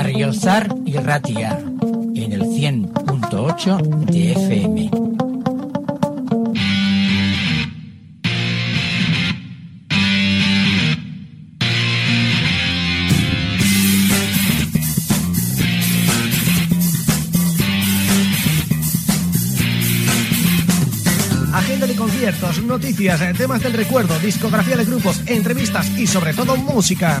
Berriozar y Ratia en el 100.8 de FM. De noticias, temas del recuerdo, discografía de grupos, entrevistas y sobre todo música.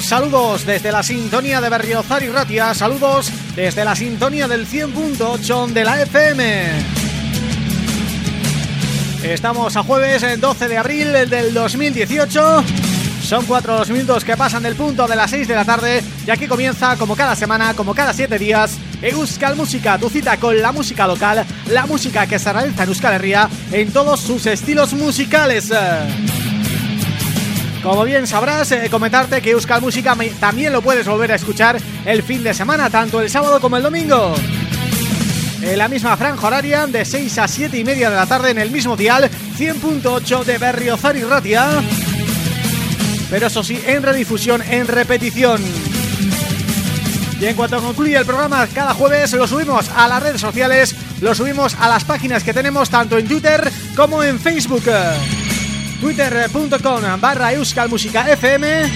Saludos desde la sintonía de Berriozar y Ratia, saludos desde la sintonía del 100.8 de la FM. Estamos a jueves 12 de abril del 2018, son cuatro los minutos que pasan del punto de las 6 de la tarde y aquí comienza como cada semana, como cada siete días, Euskal Música, tu cita con la música local, la música que se realiza en Euskal Herria en todos sus estilos musicales. Como bien sabrás, eh, comentarte que Euskal Música también lo puedes volver a escuchar el fin de semana, tanto el sábado como el domingo. En la misma franja horaria, de 6 a 7 y media de la tarde en el mismo dial, 100.8 de Berriozar y Ratia. Pero eso sí, en redifusión, en repetición. Y en cuanto concluye el programa, cada jueves lo subimos a las redes sociales, lo subimos a las páginas que tenemos tanto en Twitter como en Facebook twitter.com barra FM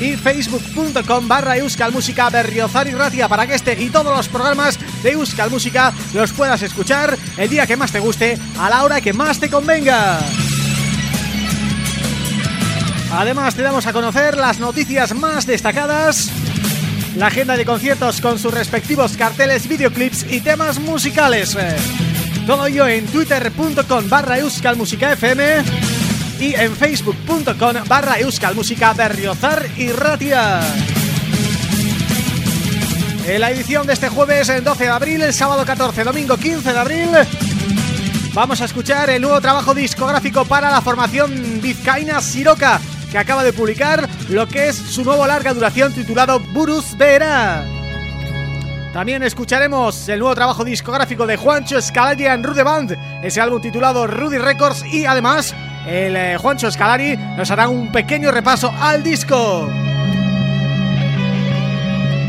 y facebook.com barra Música Berriozar y Ratia para que este y todos los programas de Euskal Música los puedas escuchar el día que más te guste, a la hora que más te convenga. Además te damos a conocer las noticias más destacadas la agenda de conciertos con sus respectivos carteles, videoclips y temas musicales. Todo ello en twitter.com barra FM y en facebook.com barra euskalmusica berriozar y ratia. En la edición de este jueves, el 12 de abril, el sábado 14, domingo 15 de abril, vamos a escuchar el nuevo trabajo discográfico para la formación vizcaína Siroca, que acaba de publicar lo que es su nuevo larga duración titulado Burus Vera. También escucharemos el nuevo trabajo discográfico de Juancho Scalari en Rude Band, ese álbum titulado Rudy Records y además el eh, Juancho Scalari nos hará un pequeño repaso al disco.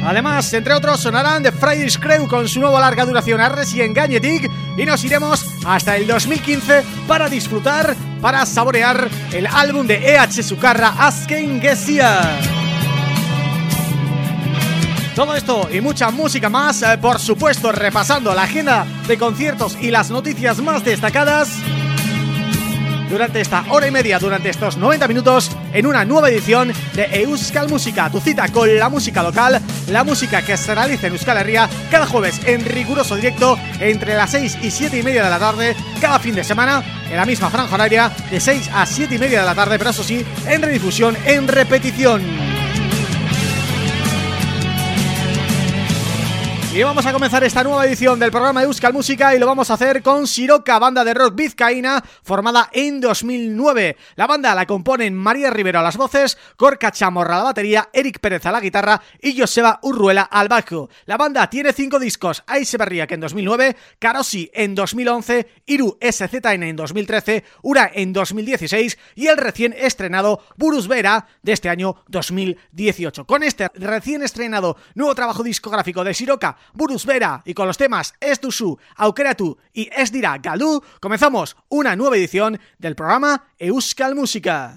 Además, entre otros, sonarán The Friday's Crew con su nueva larga duración Arres y Engañetic y nos iremos hasta el 2015 para disfrutar, para saborear el álbum de EH Sukarra Asken Gesia. Todo esto y mucha música más, eh, por supuesto repasando la agenda de conciertos y las noticias más destacadas durante esta hora y media, durante estos 90 minutos, en una nueva edición de Euskal Música, tu cita con la música local, la música que se realiza en Euskal Herria cada jueves en riguroso directo entre las 6 y 7 y media de la tarde, cada fin de semana, en la misma franja horaria, de 6 a 7 y media de la tarde, pero eso sí, en redifusión, en repetición. Y vamos a comenzar esta nueva edición del programa de Euskal Música y lo vamos a hacer con Siroca, banda de rock vizcaína formada en 2009. La banda la componen María Rivero a las voces, Corca Chamorra a la batería, Eric Pérez a la guitarra y Joseba Urruela al bajo. La banda tiene cinco discos, que en 2009, Karosi en 2011, Iru SZN en 2013, Ura en 2016 y el recién estrenado Burus Vera de este año 2018. Con este recién estrenado nuevo trabajo discográfico de Siroca, Burus Vera y con los temas Ez duzu, aukeratu y Es dira galdu, comenzamos una nueva edición del programa Euskal Música.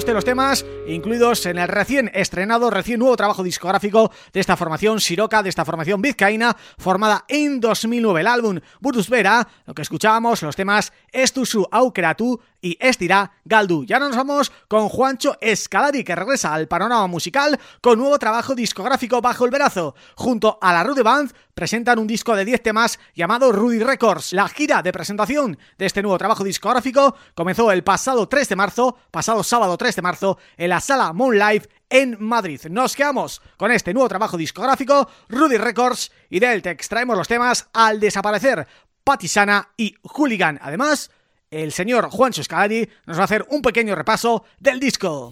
De los temas incluidos en el recién estrenado, recién nuevo trabajo discográfico de esta formación Siroca, de esta formación vizcaína, formada en 2009. El álbum Burus Vera, lo que escuchábamos, los temas Estusu Aukeratu y Estirá Galdu. Ya nos vamos con Juancho Escalari, que regresa al panorama musical con nuevo trabajo discográfico bajo el brazo. Junto a la Rude Band presentan un disco de 10 temas llamado Rudy Records. La gira de presentación de este nuevo trabajo discográfico comenzó el pasado 3 de marzo, pasado sábado 3 de marzo, en la sala Moon Live en Madrid. Nos quedamos con este nuevo trabajo discográfico, Rudy Records, y del te extraemos los temas Al Desaparecer, Patisana y Hooligan. Además, el señor Juancho Scalari nos va a hacer un pequeño repaso del disco.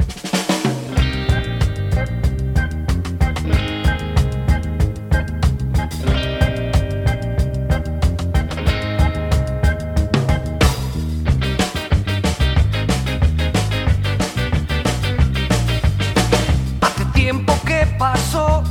Hacer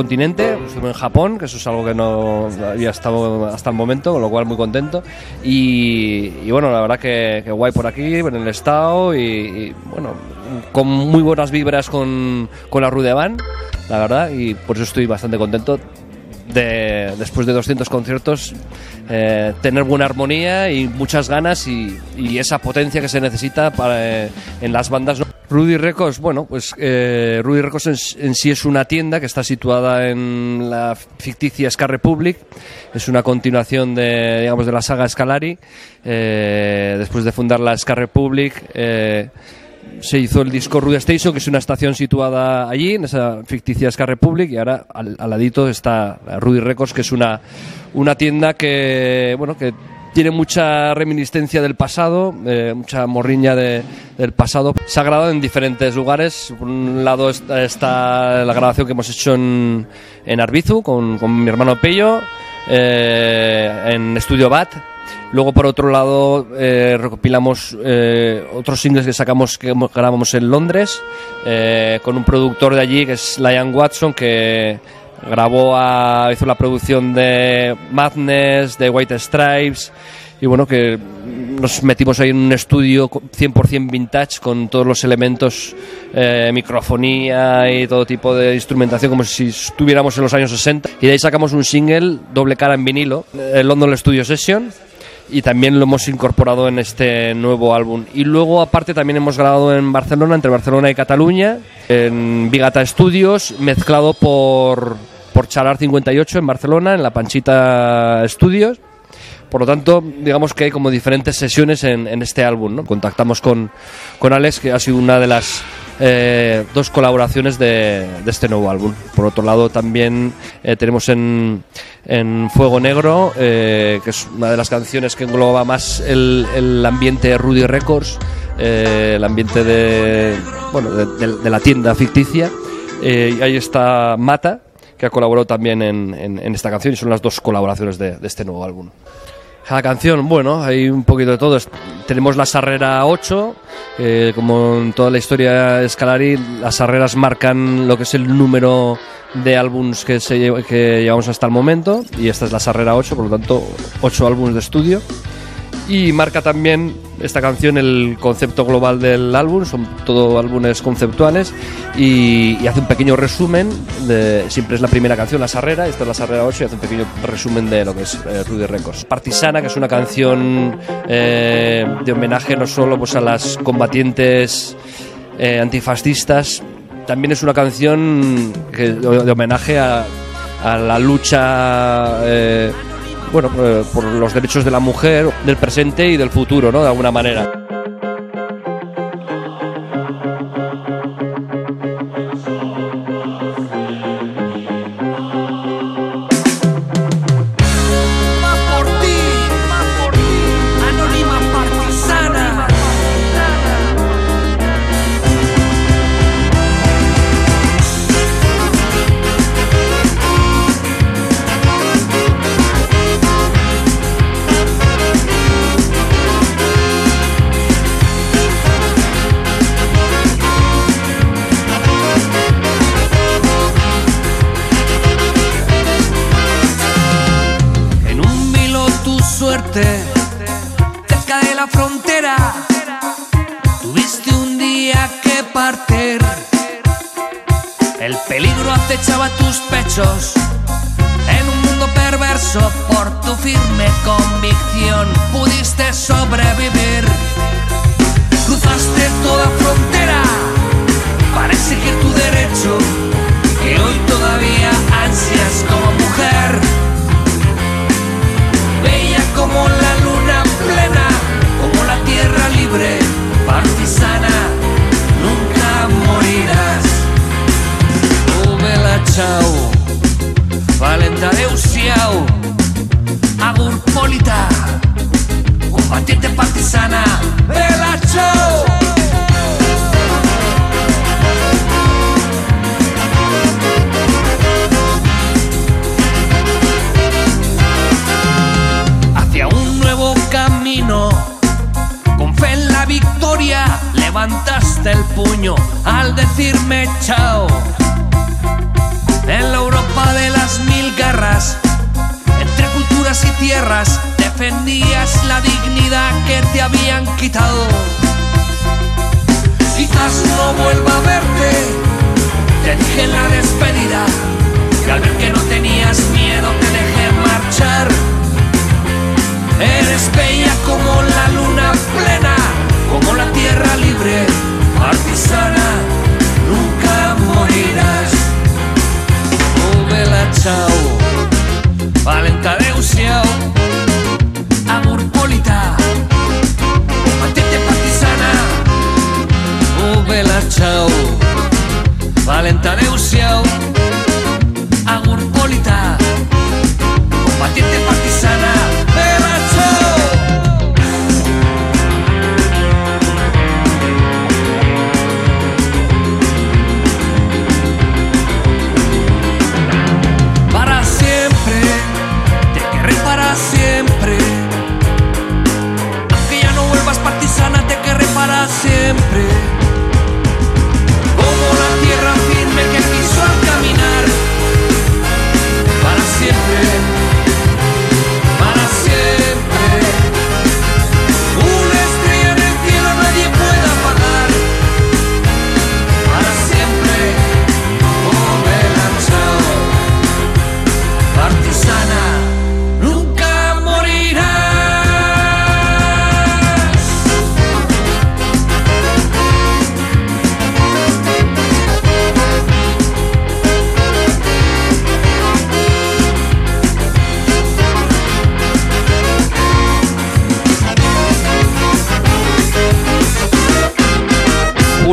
continente, estuve en Japón, que eso es algo que no había estado hasta el momento, con lo cual muy contento. Y, bueno, la verdad que, guay por aquí, en el estado, y, bueno, con muy buenas vibras con, con la Rudevan, la verdad, y por eso estoy bastante contento de, después de 200 conciertos, eh, tener buena armonía y muchas ganas y, esa potencia que se necesita para, eh, en las bandas. Rudy Records, bueno, pues eh, Rudy Records en, sí es una tienda que está situada en la ficticia Ska Republic. Es una continuación de, digamos, de la saga Scalari. Eh, después de fundar la Ska Republic, eh, se hizo el disco Rudy Station, que es una estación situada allí, en esa ficticia Ska Republic, y ahora al, ladito está Rudy Records, que es una, una tienda que, bueno, que tiene mucha reminiscencia del pasado, eh, mucha morriña de, del pasado. Se ha grabado en diferentes lugares. Por un lado está la grabación que hemos hecho en, en Arbizu con, con mi hermano Pello, eh, en Estudio Bat. Luego, por otro lado, eh, recopilamos otros singles que sacamos que grabamos en Londres con un productor de allí que es Lion Watson que grabó a, hizo la producción de Madness, de White Stripes y bueno que nos metimos ahí en un estudio 100% vintage con todos los elementos, eh, microfonía y todo tipo de instrumentación como si estuviéramos en los años 60 y de ahí sacamos un single doble cara en vinilo, el London Studio Session y también lo hemos incorporado en este nuevo álbum. Y luego, aparte, también hemos grabado en Barcelona, entre Barcelona y Cataluña, en Bigata Studios, mezclado por, por Chalar 58 en Barcelona, en la Panchita Studios. Por lo tanto, digamos que hay como diferentes sesiones en, en este álbum. ¿no? Contactamos con, con Alex, que ha sido una de las eh, dos colaboraciones de, de, este nuevo álbum. Por otro lado, también eh, tenemos en, en, Fuego Negro, eh, que es una de las canciones que engloba más el, el ambiente Rudy Records, eh, el ambiente de, bueno, de, de, de la tienda ficticia. Ahí está Mata, que ha colaborado también en, en, en, esta canción y son las dos colaboraciones de, de este nuevo álbum. Cada canción, bueno, hay un poquito de todo. Tenemos la Sarrera 8, eh, como en toda la historia de Scalari, las Sarreras marcan lo que es el número de álbums que, se, que llevamos hasta el momento, y esta es la Sarrera 8, por lo tanto, 8 álbumes de estudio y marca también esta canción el concepto global del álbum, son todo álbumes conceptuales y, hace un pequeño resumen, de, siempre es la primera canción, La Sarrera, esta es La Sarrera 8 y hace un pequeño resumen de lo que es eh, Rudy Records. Partisana, que es una canción eh, de homenaje no solo pues, a las combatientes eh, antifascistas, también es una canción de homenaje a, a la lucha eh, bueno, eh, por los derechos de la mujer, del presente y del futuro, ¿no? De alguna manera.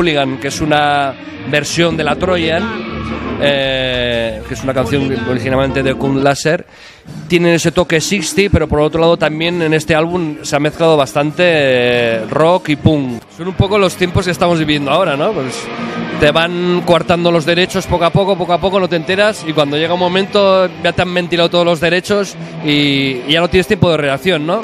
Hooligan, que es una versión de la Troyan. Eh, que es una canción originalmente de Kung Laser, tienen ese toque 60, pero por otro lado también en este álbum se ha mezclado bastante eh, rock y punk. Son un poco los tiempos que estamos viviendo ahora, ¿no? Pues te van coartando los derechos poco a poco, poco a poco, no te enteras y cuando llega un momento ya te han ventilado todos los derechos y, y ya no tienes tiempo de reacción, ¿no?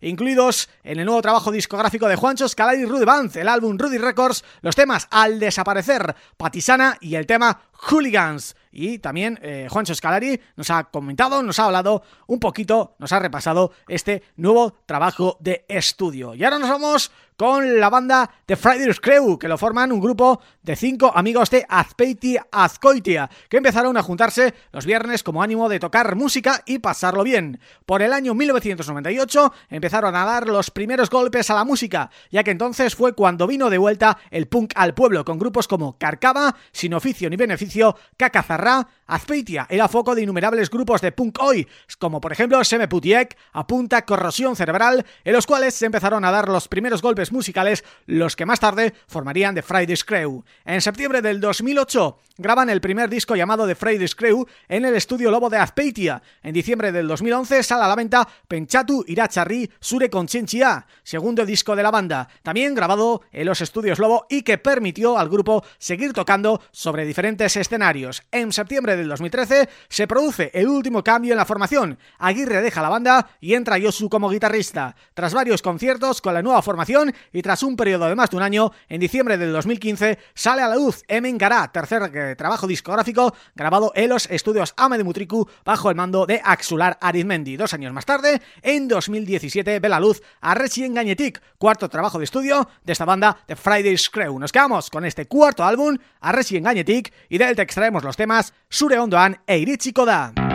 Incluidos en el nuevo trabajo discográfico de Juancho Scalari Rudy Band, el álbum Rudy Records, los temas Al desaparecer, Patisana y el tema Hooligans. Y también eh, Juancho Scalari nos ha comentado, nos ha hablado un poquito, nos ha repasado este nuevo trabajo de estudio. Y ahora nos vamos con la banda The Fridays Crew, que lo forman un grupo de cinco amigos de Azpeitia Azcoitia, que empezaron a juntarse los viernes como ánimo de tocar música y pasarlo bien. Por el año 1998 empezaron a dar los primeros golpes a la música, ya que entonces fue cuando vino de vuelta el punk al pueblo, con grupos como Carcaba, Sin Oficio ni Beneficio, Cacazarra, Azpeitia era foco de innumerables grupos de punk hoy, como por ejemplo Semeputiek, Apunta, Corrosión Cerebral, en los cuales se empezaron a dar los primeros golpes musicales, los que más tarde formarían The Friday's Crew. En septiembre del 2008 graban el primer disco llamado The Friday's Crew en el estudio Lobo de Azpeitia. En diciembre del 2011 sale a la venta Penchatu Iracharri Sure Conchenchia, segundo disco de la banda, también grabado en los estudios Lobo y que permitió al grupo seguir tocando sobre diferentes escenarios. En septiembre del 2013 se produce el último cambio en la formación. Aguirre deja la banda y entra Yosu como guitarrista. Tras varios conciertos con la nueva formación y tras un periodo de más de un año, en diciembre del 2015 sale a la luz Emen Gará, tercer eh, trabajo discográfico grabado en los estudios Ame de Mutriku bajo el mando de Axular Arizmendi. Dos años más tarde, en 2017, ve la luz a Rechien Gagnetic, cuarto trabajo de estudio de esta banda de Friday's Crew. Nos quedamos con este cuarto álbum, a Rechien Gagnetic, y de él te extraemos los temas Sure Ondoan e Irichiko da.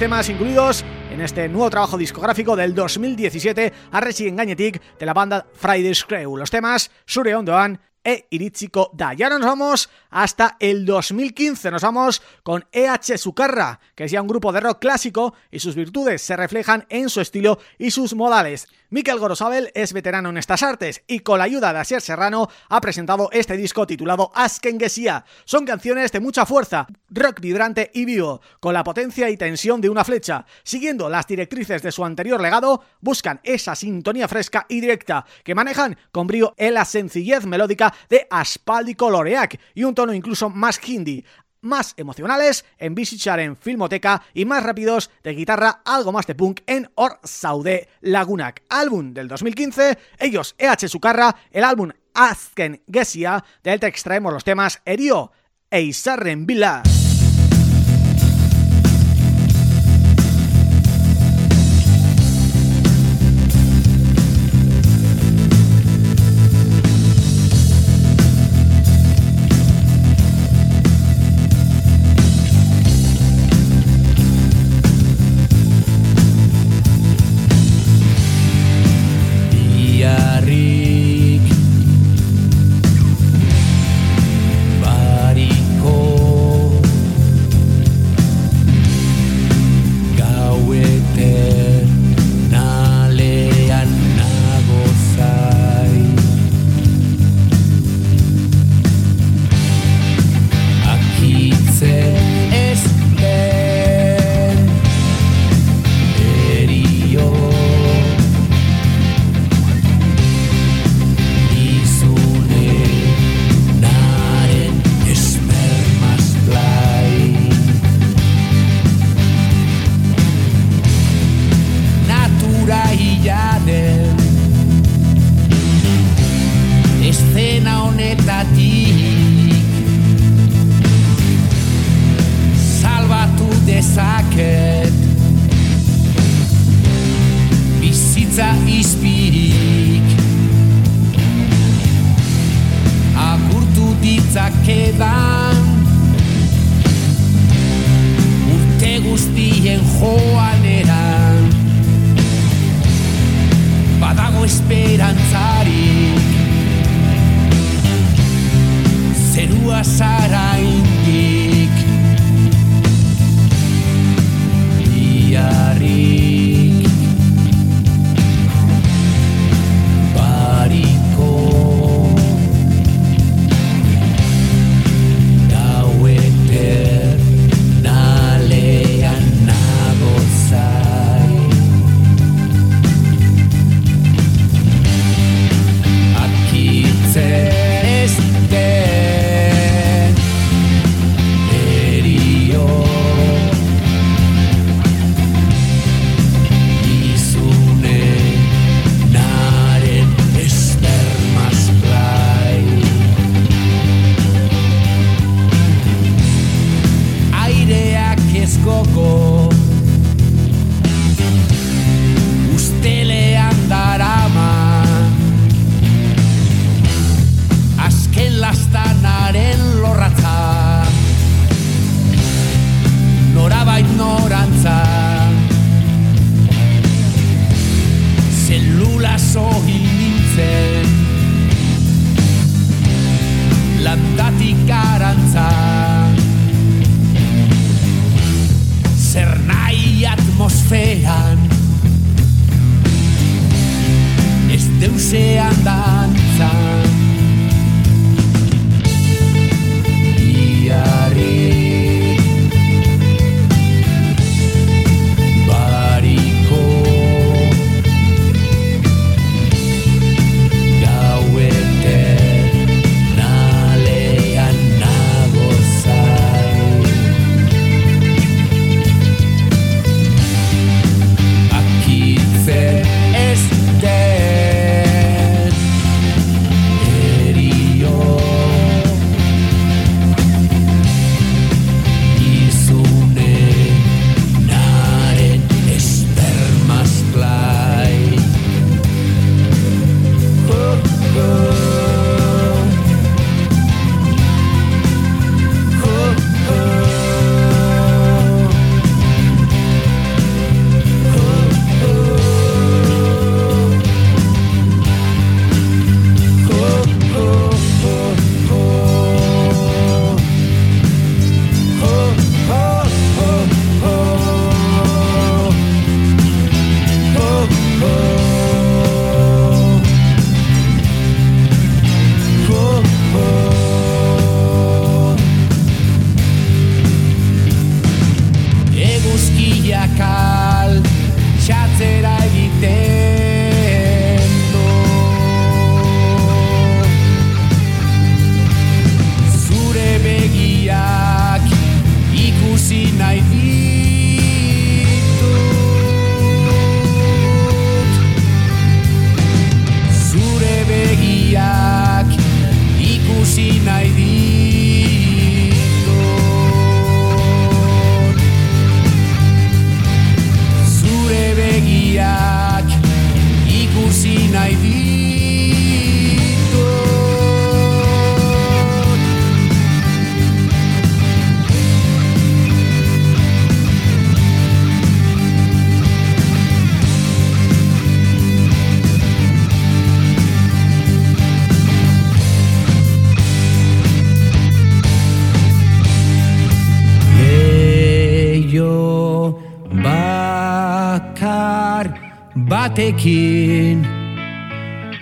Temas incluidos en este nuevo trabajo discográfico del 2017 a Resi Gagnetic de la banda Friday's Crew. Los temas Sure Ondoan e Irichiko Da. Y ahora nos vamos hasta el 2015, nos vamos con EH Sucarra, que es ya un grupo de rock clásico y sus virtudes se reflejan en su estilo y sus modales. Miquel Gorosabel es veterano en estas artes y con la ayuda de Asier Serrano ha presentado este disco titulado Askengesia. Son canciones de mucha fuerza, rock vibrante y vivo, con la potencia y tensión de una flecha. Siguiendo las directrices de su anterior legado, buscan esa sintonía fresca y directa que manejan con brío en la sencillez melódica de Aspaldi Coloreac y un tono incluso más hindi más emocionales en Visichar en Filmoteca y más rápidos de guitarra, algo más de punk en Or Saude Lagunak. Álbum del 2015, ellos EH Sucarra, el álbum Azken Gesia, del te extraemos los temas Erio e Isarren Villa. batekin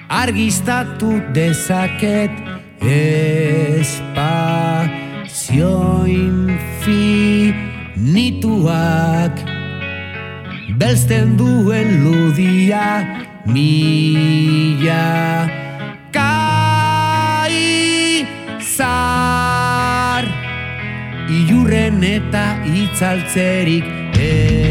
argiztatu dezaket espazio infinituak belzten duen ludia mila kai zar iurren eta itzaltzerik ez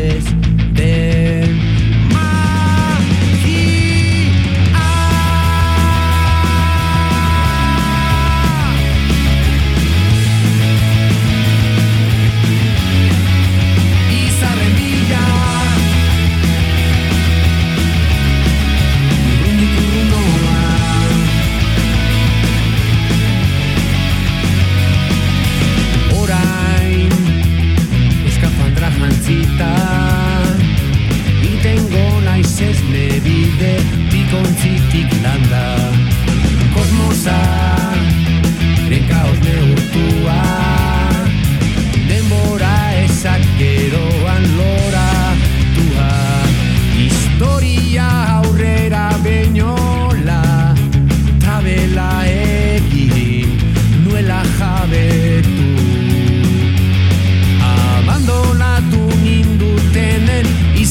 Recaos de tuar, demora esa quedo anlora tuar, historia aurrera venola, trave la equi, no elaja de tu. Abandona tu indulten y.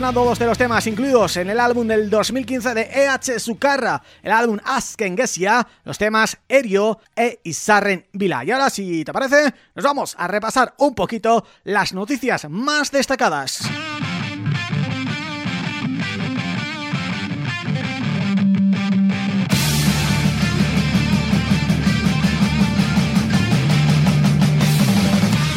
sonando dos de los temas incluidos en el álbum del 2015 de EH Sukarra, el álbum Asken Gesia, los temas Erio e Isarren Vila. Y ahora, si te parece, nos vamos a repasar un poquito las noticias más destacadas.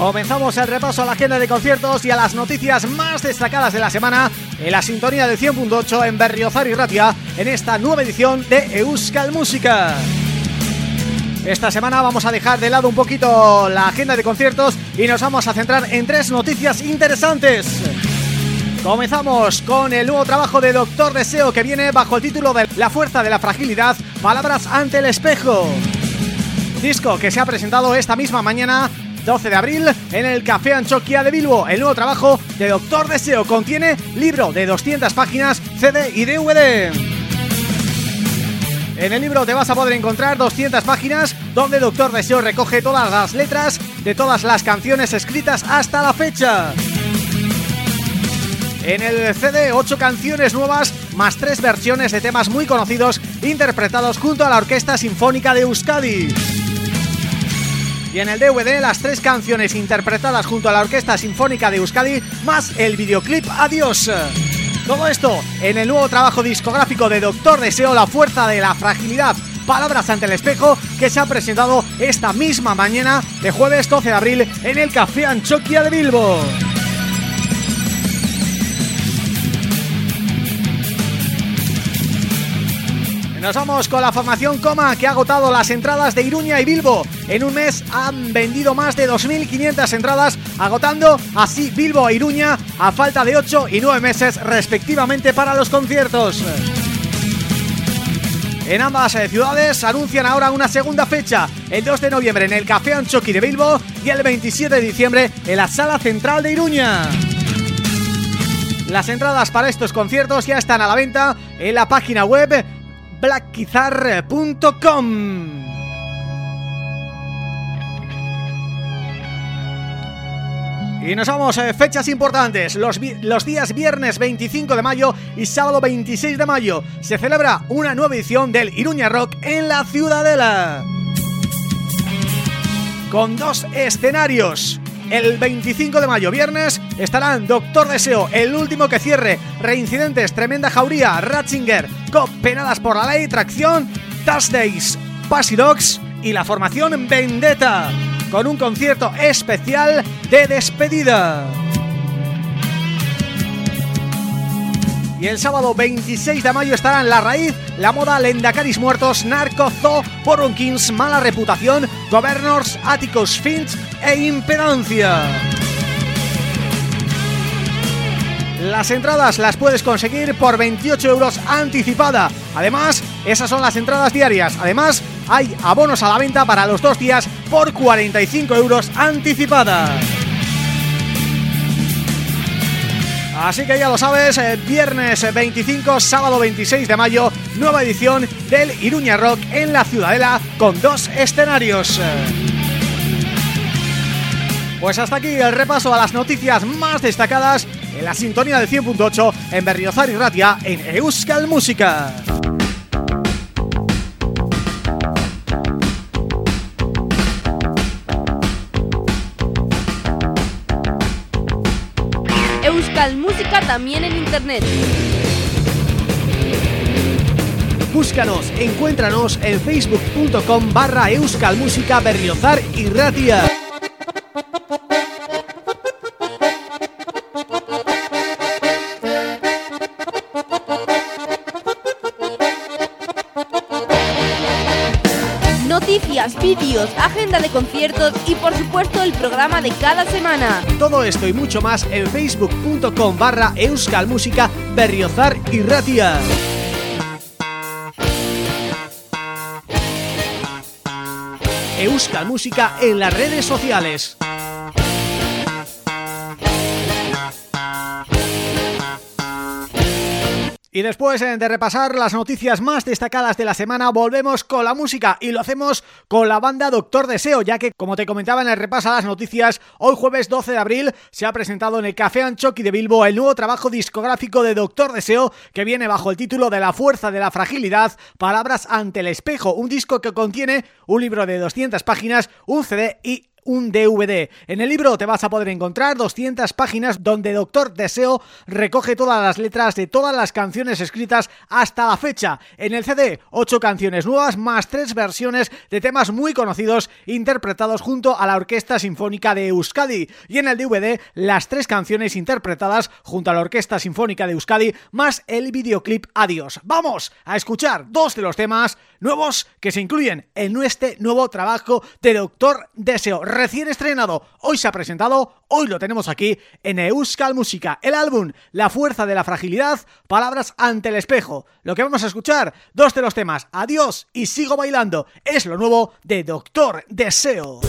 Comenzamos el repaso a la agenda de conciertos y a las noticias más destacadas de la semana en la sintonía del 100.8 en Berriozar y Ratia en esta nueva edición de Euskal Música. Esta semana vamos a dejar de lado un poquito la agenda de conciertos y nos vamos a centrar en tres noticias interesantes. Comenzamos con el nuevo trabajo de Doctor Deseo que viene bajo el título de La fuerza de la fragilidad, palabras ante el espejo. Disco que se ha presentado esta misma mañana 12 de abril en el Café Anchoquia de Bilbo. El nuevo trabajo de Doctor Deseo contiene libro de 200 páginas, CD y DVD. En el libro te vas a poder encontrar 200 páginas donde Doctor Deseo recoge todas las letras de todas las canciones escritas hasta la fecha. En el CD, 8 canciones nuevas más 3 versiones de temas muy conocidos interpretados junto a la Orquesta Sinfónica de Euskadi. Y en el DVD las tres canciones interpretadas junto a la Orquesta Sinfónica de Euskadi más el videoclip Adiós. Todo esto en el nuevo trabajo discográfico de Doctor Deseo La Fuerza de la Fragilidad Palabras ante el espejo que se ha presentado esta misma mañana de jueves 12 de abril en el Café Anchoquia de Bilbo. Nos vamos con la formación Coma que ha agotado las entradas de Iruña y Bilbo. En un mes han vendido más de 2.500 entradas, agotando así Bilbo e Iruña a falta de 8 y 9 meses respectivamente para los conciertos. En ambas eh, ciudades anuncian ahora una segunda fecha, el 2 de noviembre en el Café Anchoqui de Bilbo y el 27 de diciembre en la Sala Central de Iruña. Las entradas para estos conciertos ya están a la venta en la página web blackguitar.com Y nos vamos, a fechas importantes, los, los días viernes 25 de mayo y sábado 26 de mayo se celebra una nueva edición del Iruña Rock en la Ciudadela. Con dos escenarios, el 25 de mayo, viernes, estarán Doctor Deseo, el último que cierre, Reincidentes, Tremenda Jauría, Ratzinger, Cop, Penadas por la Ley, Tracción, Days, Passy Dogs y la formación Vendetta con un concierto especial de despedida. Y el sábado 26 de mayo estarán La Raíz, La Moda, Lendacaris Muertos, Narco, Zoo, Kings, Mala Reputación, Governors, Atticus Finch e Impedancia. Las entradas las puedes conseguir por 28 euros anticipada. Además, esas son las entradas diarias. Además, hay abonos a la venta para los dos días por 45 euros anticipada. Así que ya lo sabes, eh, viernes 25, sábado 26 de mayo, nueva edición del Iruña Rock en la Ciudadela con dos escenarios. Pues hasta aquí el repaso a las noticias más destacadas en la sintonía del 100.8 en Berriozar y Ratia en Euskal Música. Música también en internet. Búscanos, encuéntranos en facebook.com barra Música berriozar y ratia. Agenda de conciertos y por supuesto el programa de cada semana. Todo esto y mucho más en facebook.com barra euskalmusica berriozar y ratia. Euskal Música en las redes sociales. Y después eh, de repasar las noticias más destacadas de la semana, volvemos con la música. Y lo hacemos con la banda Doctor Deseo, ya que, como te comentaba en el repaso a las noticias, hoy jueves 12 de abril se ha presentado en el Café Anchoqui de Bilbo el nuevo trabajo discográfico de Doctor Deseo, que viene bajo el título de La fuerza de la fragilidad, palabras ante el espejo, un disco que contiene un libro de 200 páginas, un CD y un DVD. En el libro te vas a poder encontrar 200 páginas donde Doctor Deseo recoge todas las letras de todas las canciones escritas hasta la fecha. En el CD, 8 canciones nuevas más 3 versiones de temas muy conocidos interpretados junto a la Orquesta Sinfónica de Euskadi. Y en el DVD, las 3 canciones interpretadas junto a la Orquesta Sinfónica de Euskadi más el videoclip Adiós. Vamos a escuchar dos de los temas nuevos que se incluyen en este nuevo trabajo de Doctor Deseo recién estrenado, hoy se ha presentado, hoy lo tenemos aquí en Euskal Música, el álbum La Fuerza de la Fragilidad, Palabras ante el Espejo. Lo que vamos a escuchar, dos de los temas, Adiós y Sigo Bailando, es lo nuevo de Doctor Deseo.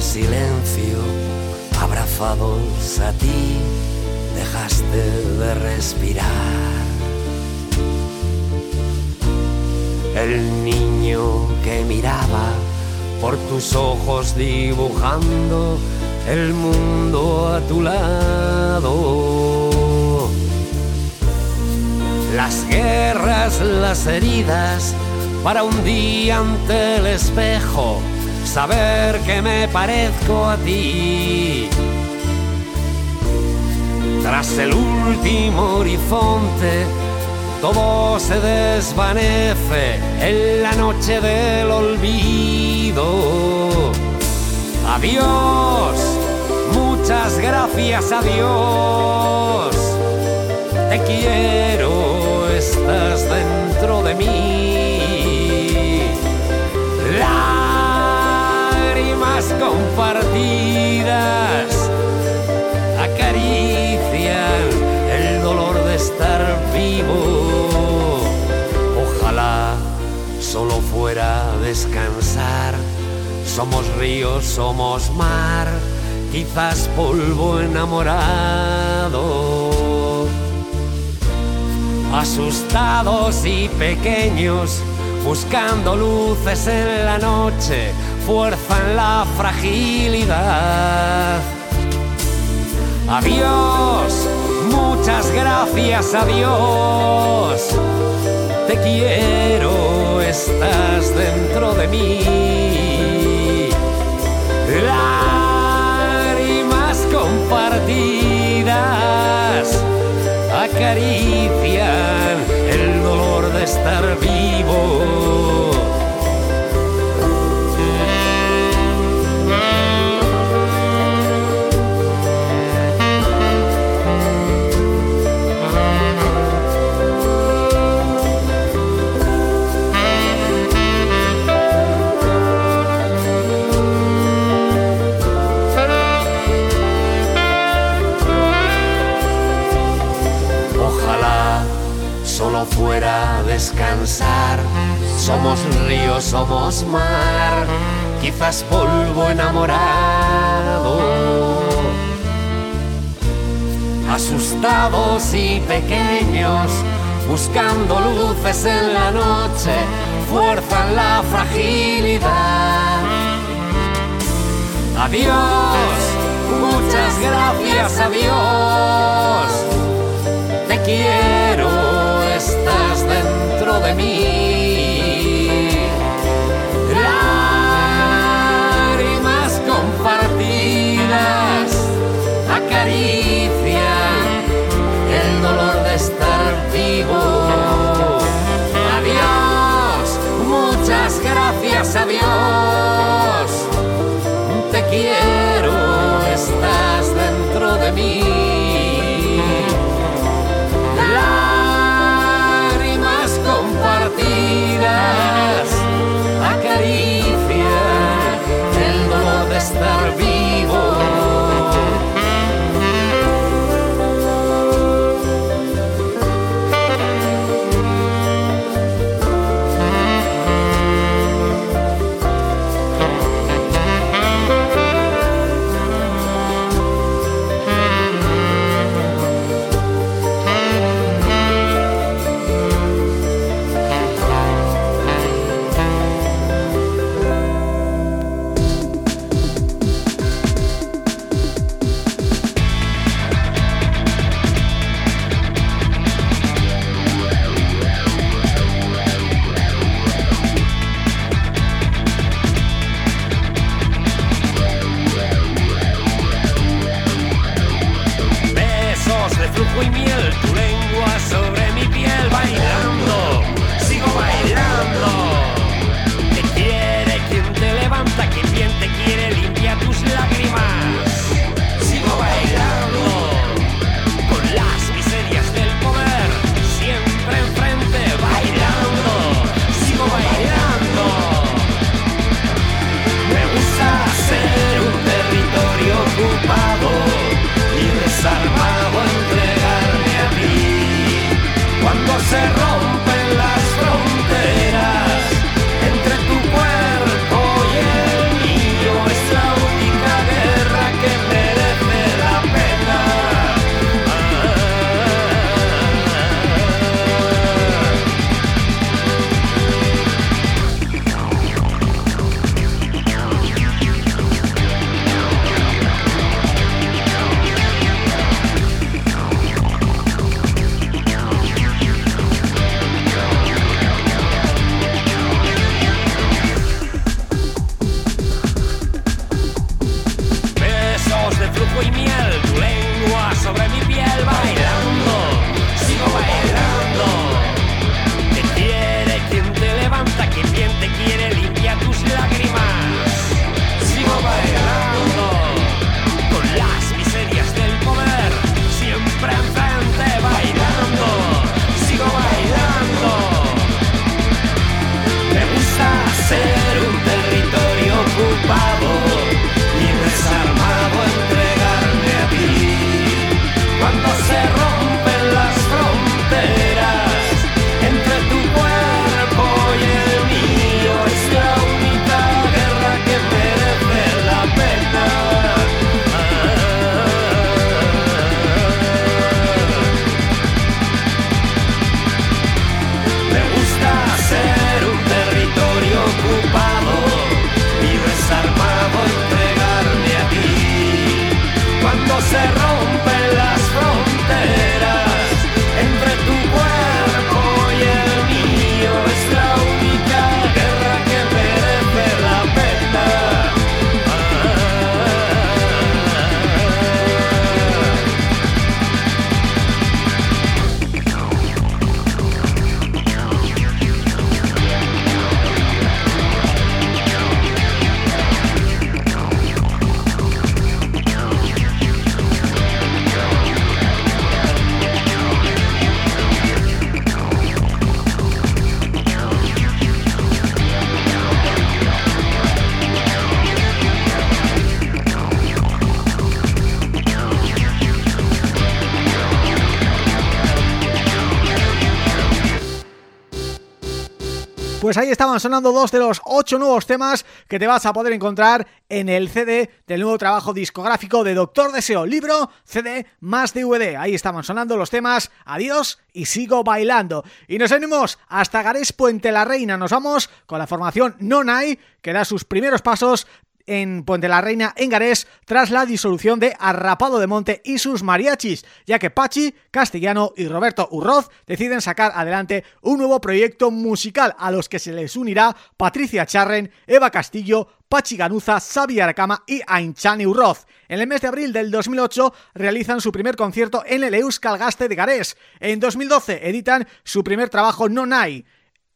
Silencio, abrazados a ti, dejaste de respirar. El niño que miraba por tus ojos dibujando el mundo a tu lado. Las guerras, las heridas, para un día ante el espejo saber que me parezco a ti. Tras el último horizonte, todo se desvanece en la noche del olvido. Adiós, muchas gracias a Dios. Te quiero, estás dentro de mí. Compartidas acarician el dolor de estar vivo. Ojalá solo fuera descansar. Somos ríos, somos mar, quizás polvo enamorado. Asustados y pequeños, buscando luces en la noche fuerza en la fragilidad. Adiós, muchas gracias a Dios. Te quiero, estás dentro de mí. Lágrimas compartidas acarician el dolor de estar vivo. Descansar. Somos río, somos mar, quizás polvo enamorado. Asustados y pequeños, buscando luces en la noche, fuerza en la fragilidad. Adiós, muchas gracias a Dios. Te quiero dentro de Pues ahí estaban sonando dos de los ocho nuevos temas que te vas a poder encontrar en el CD del nuevo trabajo discográfico de Doctor Deseo, libro, CD más DVD. Ahí estaban sonando los temas Adiós y Sigo Bailando. Y nos venimos hasta Garés Puente la Reina. Nos vamos con la formación Nonai, que da sus primeros pasos en Puente la Reina, en Garés, tras la disolución de Arrapado de Monte y sus mariachis, ya que Pachi, Castellano y Roberto Urroz deciden sacar adelante un nuevo proyecto musical a los que se les unirá Patricia Charren, Eva Castillo, Pachi Ganuza, Xavi Aracama y Ainchani Urroz. En el mes de abril del 2008 realizan su primer concierto en el Euskal Gaste de Garés. En 2012 editan su primer trabajo No Nai.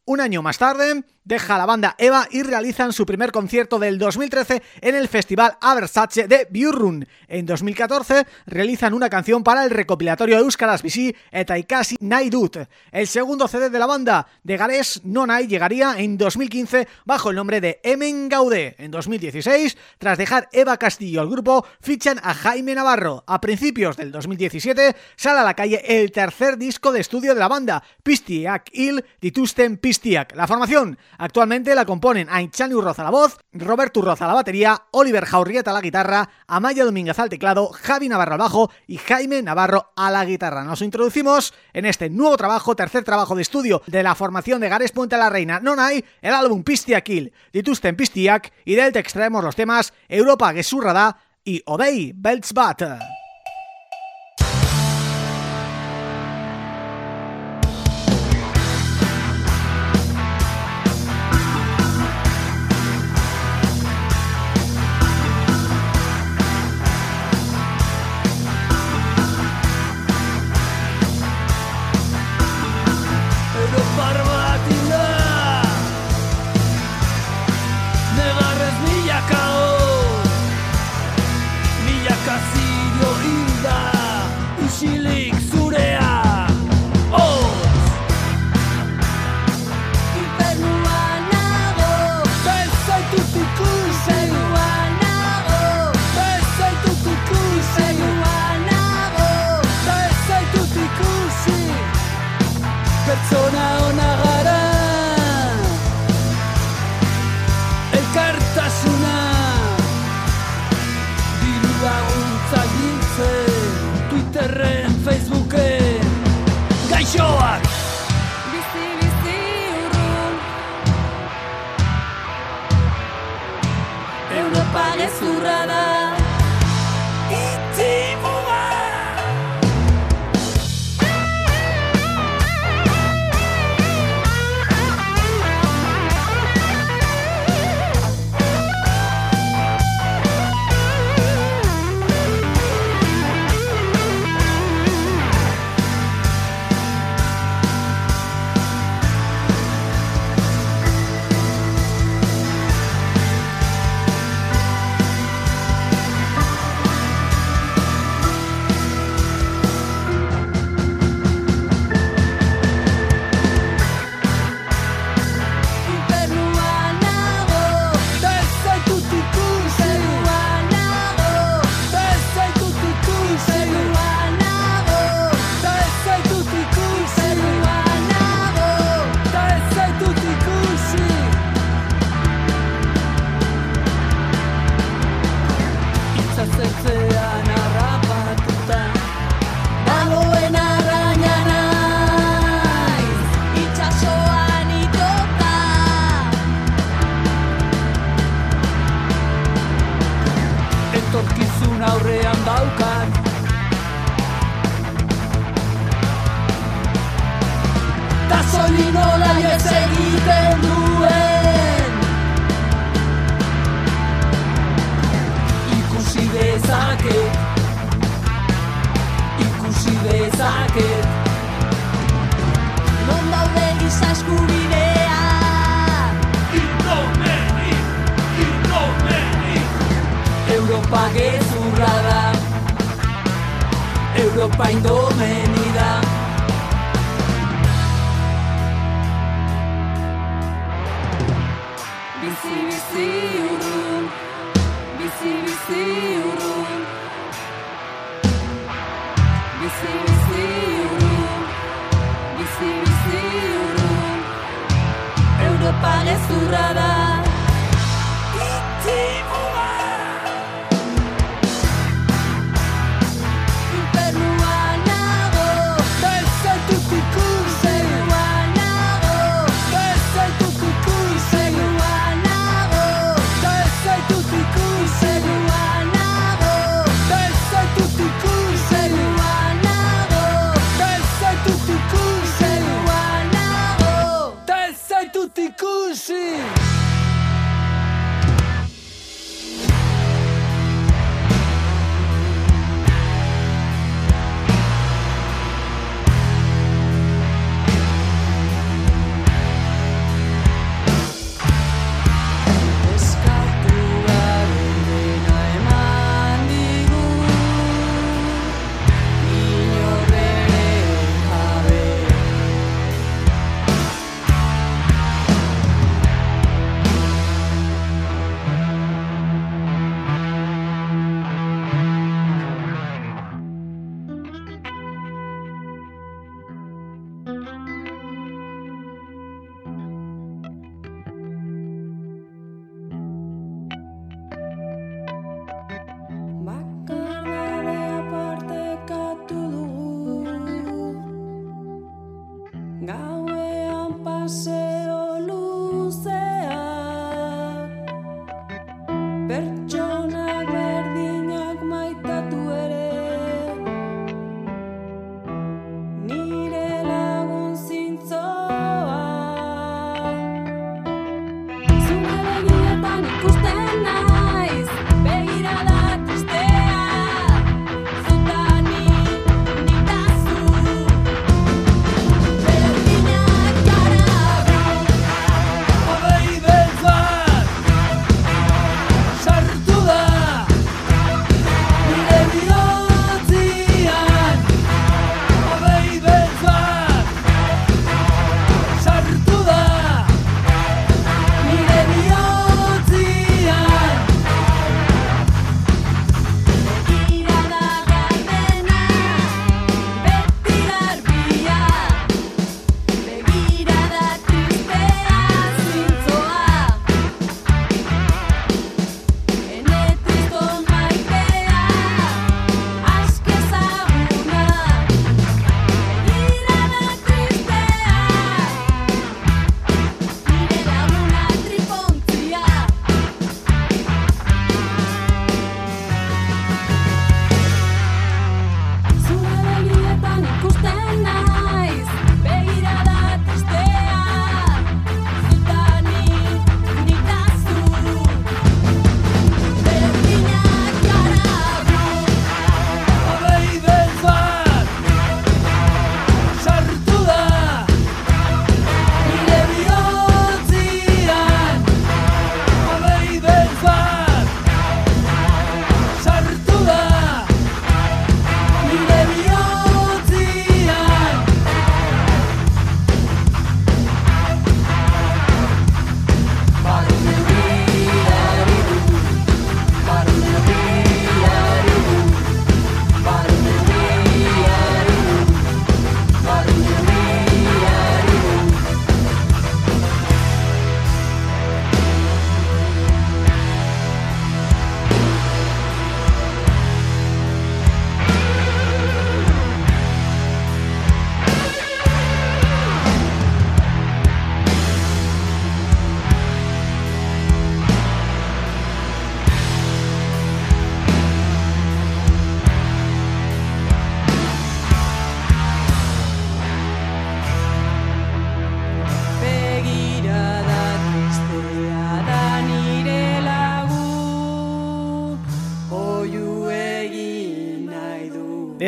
Un año más tarde deja la banda Eva y realizan su primer concierto del 2013 en el Festival Aversace de Björn. En 2014 realizan una canción para el recopilatorio Euskaras Bici eta Ikasi Naidut. El segundo CD de la banda de Gares Nonai llegaría en 2015 bajo el nombre de Emen Gaudé. En 2016, tras dejar Eva Castillo al grupo, fichan a Jaime Navarro. A principios del 2017 sale a la calle el tercer disco de estudio de la banda, Pistiak Il Ditusten Pistiak. La formación actualmente la componen Ainchani Urroz a la voz, Roberto Urroz a la batería, Oliver Jaurrieta a la guitarra, Amaya Domínguez al teclado, Javi Navarro al bajo y Jaime Navarro a la guitarra. Nos introducimos en este nuevo trabajo, tercer trabajo de estudio de la formación de Gares Puente la Reina Nonai, el álbum Pistiak Il Ditusten Pistiak y del te extraemos los temas Europa Gesurrada y Odei Beltzbat.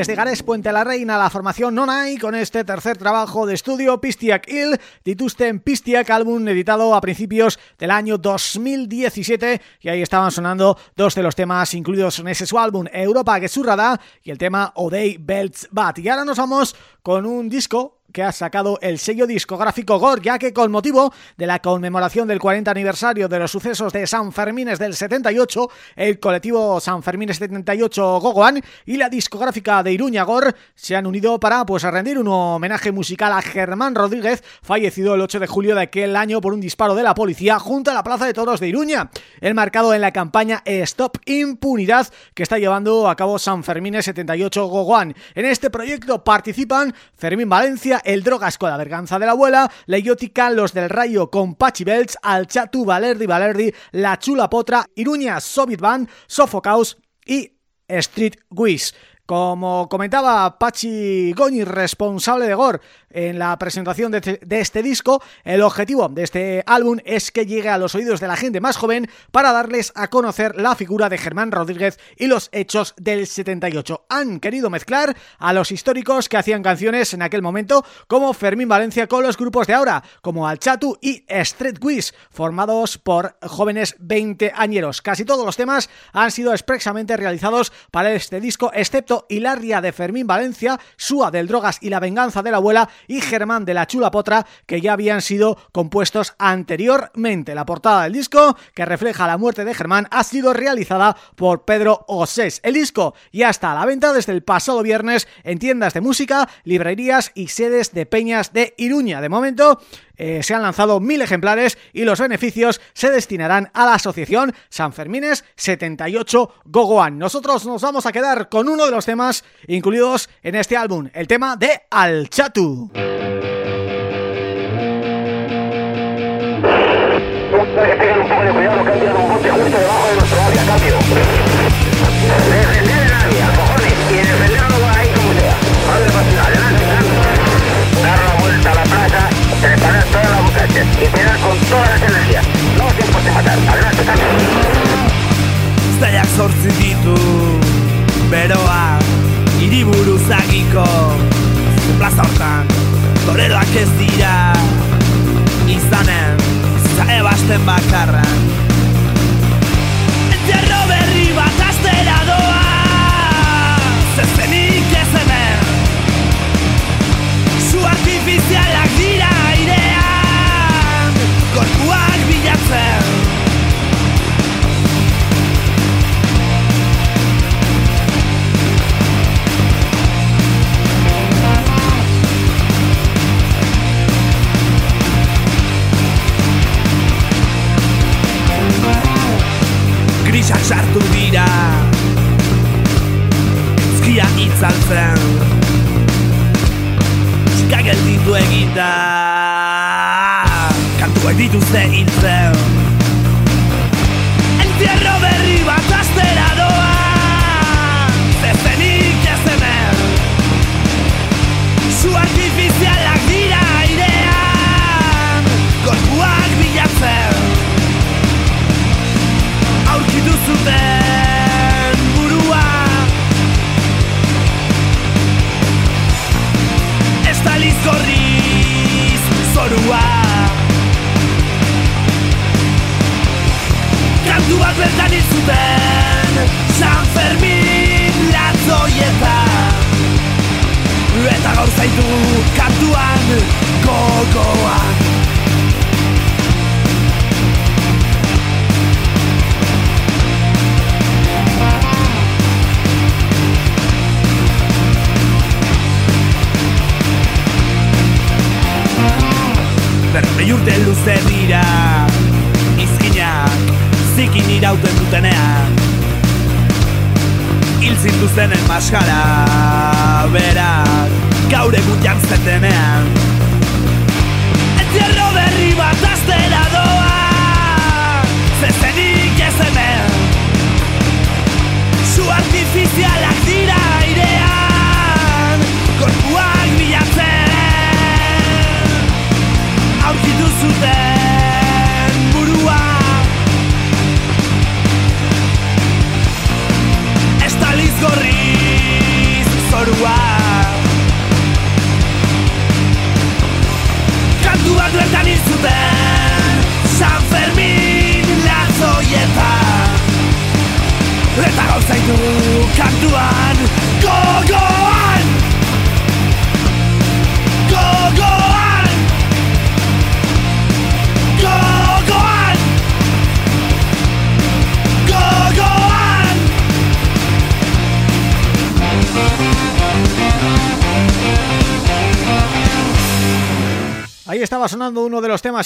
Desde Gares Puente la Reina, la formación Nonai con este tercer trabajo de estudio Pistiak Il, Titusten Pistiak, álbum editado a principios del año 2017 y ahí estaban sonando dos de los temas incluidos en ese su álbum, Europa Gesurrada y el tema Odei Belts Bat. Y ahora nos vamos con un disco que ha sacado el sello discográfico GOR, ya que con motivo de la conmemoración del 40 aniversario de los sucesos de San Fermines del 78, el colectivo San Fermines 78 Gogoan y la discográfica de Iruña GOR se han unido para pues rendir un homenaje musical a Germán Rodríguez, fallecido el 8 de julio de aquel año por un disparo de la policía junto a la Plaza de Toros de Iruña, el marcado en la campaña Stop Impunidad que está llevando a cabo San Fermines 78 Gogoan. En este proyecto participan Fermín Valencia, el Drogas con la Verganza de la Abuela, La Iótica, Los del Rayo con Pachi Belts, Alchatu, Valerdi, Valerdi, La Chula Potra, Iruña, Soviet Band, Sofocaus y Street Wiz. Como comentaba Pachi Goñi, responsable de Gore, en la presentación de, de, este disco, el objetivo de este álbum es que llegue a los oídos de la gente más joven para darles a conocer la figura de Germán Rodríguez y los hechos del 78. Han querido mezclar a los históricos que hacían canciones en aquel momento, como Fermín Valencia con los grupos de ahora, como Alchatu y Street Quiz, formados por jóvenes 20 añeros. Casi todos los temas han sido expresamente realizados para este disco, excepto Hilaria de Fermín Valencia, Súa del Drogas y la Venganza de la Abuela y Germán de la Chula Potra, que ya habían sido compuestos anteriormente. La portada del disco, que refleja la muerte de Germán, ha sido realizada por Pedro Osés. El disco ya está a la venta desde el pasado viernes en tiendas de música, librerías y sedes de peñas de Iruña. De momento, eh, se han lanzado mil ejemplares y los beneficios se destinarán a la asociación San Fermines 78 Gogoan. Nosotros nos vamos a quedar con uno de los temas incluidos en este álbum, el tema de área. Gisak y esperar con todas las energías. Matar, albertetan. Zaiak sortzi ditu beroa hiriburu zagiko plaza hortan toreroak ez dira izanen zae basten bakarran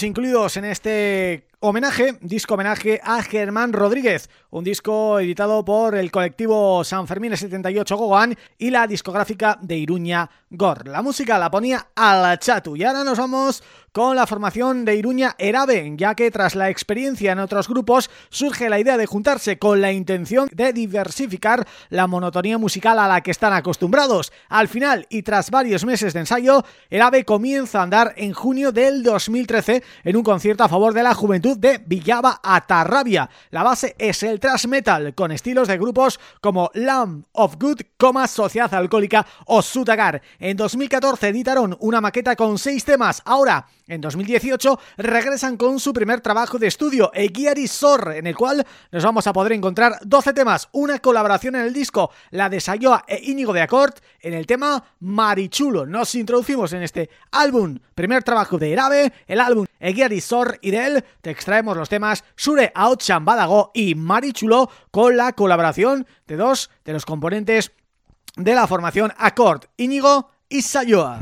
incluidos en este homenaje, disco homenaje a Germán Rodríguez, un disco editado por el colectivo San Fermín 78 Gogoan y la discográfica de Iruña Gor. La música la ponía al chatu y ahora nos vamos con la formación de Iruña Erabe, ya que tras la experiencia en otros grupos surge la idea de juntarse con la intención de diversificar la monotonía musical a la que están acostumbrados. Al final y tras varios meses de ensayo, Erabe comienza a andar en junio del 2013 en un concierto a favor de la juventud de Villaba Atarrabia. La base es el thrash metal con estilos de grupos como Lamb of Good, Coma, Sociedad Alcohólica o Sutagar. En 2014 editaron una maqueta con seis temas. Ahora, en 2018, regresan con su primer trabajo de estudio, Eguiari Sor, en el cual nos vamos a poder encontrar 12 temas, una colaboración en el disco, la de Sayoa e Íñigo de Acort, en el tema Marichulo. Nos introducimos en este álbum, primer trabajo de Erabe, el álbum Eguiari Sor y de él te extraemos los temas Sure Aotchan Badago y Marichulo con la colaboración de dos de los componentes de la formación Accord, Íñigo y Sayoa.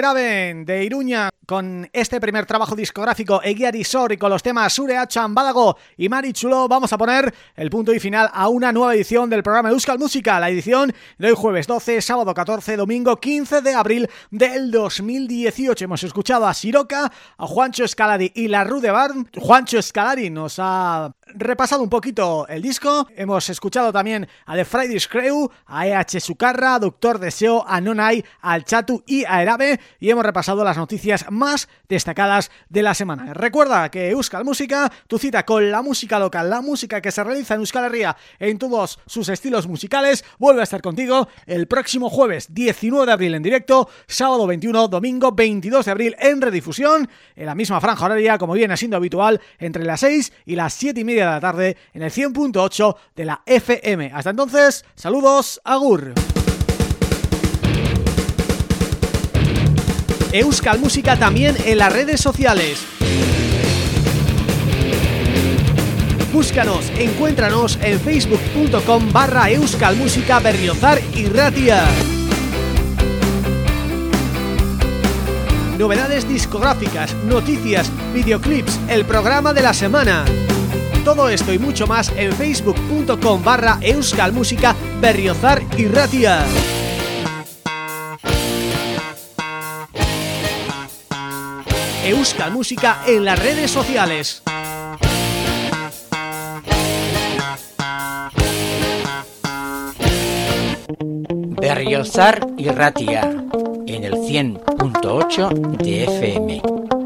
Eraben de Iruña con este primer trabajo discográfico Eguiari Sor y con los temas Sure Hachan, Bálago y Mari Chulo vamos a poner el punto y final a una nueva edición del programa Euskal Música, la edición de hoy jueves 12, sábado 14, domingo 15 de abril del 2018. Hemos escuchado a Siroca, a Juancho Escalari y la Rude Barn. Juancho Escalari nos ha repasado un poquito el disco, hemos escuchado también a The Friday's Crew, a EH Sucarra, Doctor Deseo, a Nonai, al Chatu y a Erabe y hemos repasado las noticias más destacadas de la semana. Recuerda que Euskal Música, tu cita con la música local, la música que se realiza en Euskal Herria en todos sus estilos musicales, vuelve a estar contigo el próximo jueves 19 de abril en directo, sábado 21, domingo 22 de abril en redifusión, en la misma franja horaria como viene siendo habitual, entre las 6 y las 7 y media de la tarde en el 100.8 de la FM. Hasta entonces, saludos, agur. Euskal Música también en las redes sociales. Búscanos, encuéntranos en facebook.com barra Euskal Música Berriozar y Ratia. Novedades discográficas, noticias, videoclips, el programa de la semana. Todo esto y mucho más en facebook.com barra Euskal Música Berriozar y Ratia. Euskal Música en las redes sociales. Berriozar y Ratia en el 100.8 de FM.